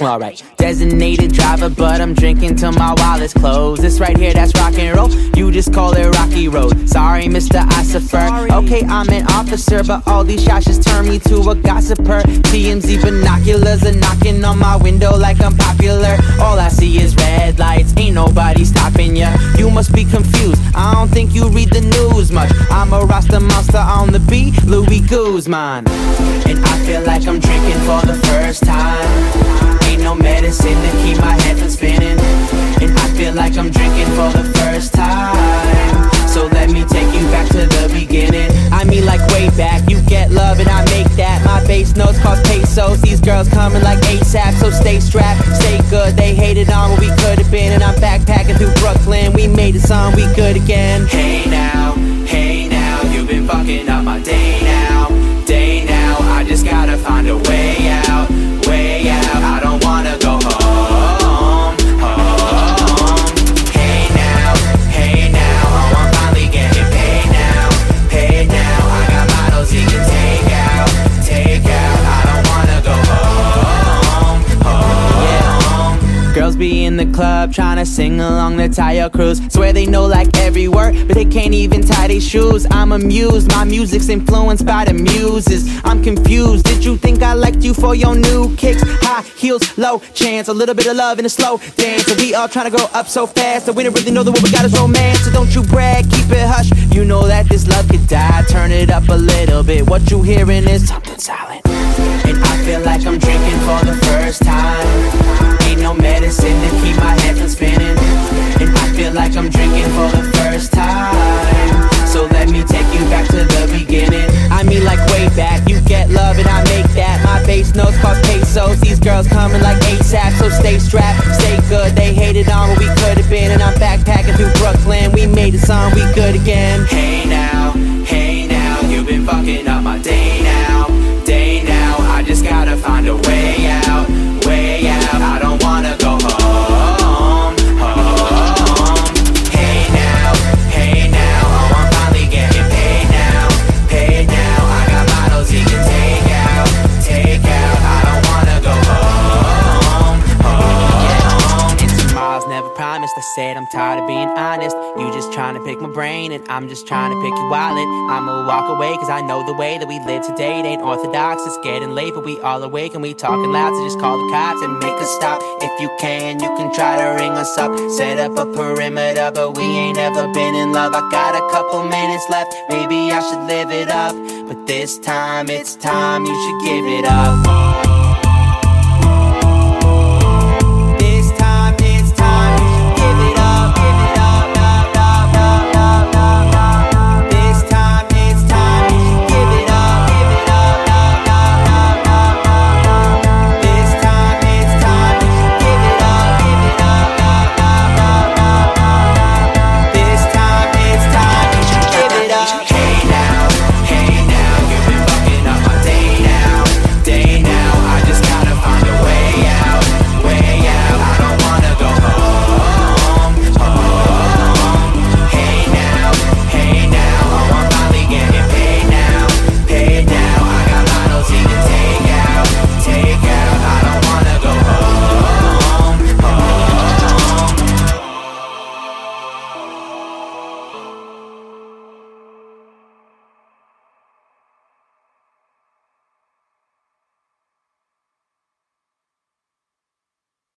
Alright, designated driver, but I'm drinking till my wallet's closed. This right here, that's rock and roll. You just call it Rocky Road. Sorry, Mr. Ossifer. Okay, I'm an officer, but all these shots just turn me to a gossiper. TMZ binoculars are knocking on my window like I'm popular. All I see is red lights, ain't nobody stopping ya. You must be confused. I don't think you read the much. I'm a Rasta monster on the beat, Louis Guzman. And I feel like I'm drinking for the first time. Ain't no medicine to keep my head from spinning. And I feel like I'm drinking for the first time. So let me take you back to the beginning. I mean, like way back. You get love and I make that. My bass notes cost pesos. These girls coming like ASAP. So stay strapped, stay good. They hated on what we could have been. And I'm backpacking through Brooklyn. We made a song, we good again. Hey now, fucking up my day now. Girls be in the club trying to sing along the tire cruise. Swear they know like every word, but they can't even tie their shoes. I'm amused, my music's influenced by the muses. I'm confused. Did you think I liked you for your new kicks? High heels, low chance, a little bit of love in a slow dance. We all trying to go up so fast that we don't really know that what we got is romance. So don't you brag, keep it hush. You know that this love could die. Turn it up a little bit. What you hearing is something silent. Feel like I'm drinking for the first time. Ain't no medicine to keep my head from spinning. And I feel like I'm drinking for the first time. So let me take you back to the beginning. I mean, like way back. You get love and I make that. My bass notes cost pesos. These girls coming like ASAP. So stay strapped, stay good. They hated on what we could have been. And I'm backpacking through Brooklyn. We made a song, we good again. Hey now, find a way said I'm tired of being honest. You just trying to pick my brain, and I'm just trying to pick your wallet. I'ma walk away, cause I know the way that we live today it ain't orthodox. It's getting late, but we all awake and we talking loud, so just call the cops and make us stop. If you can, you can try to ring us up. Set up a perimeter, but we ain't ever been in love. I got a couple minutes left, maybe I should live it up. But this time, it's time you should give it up.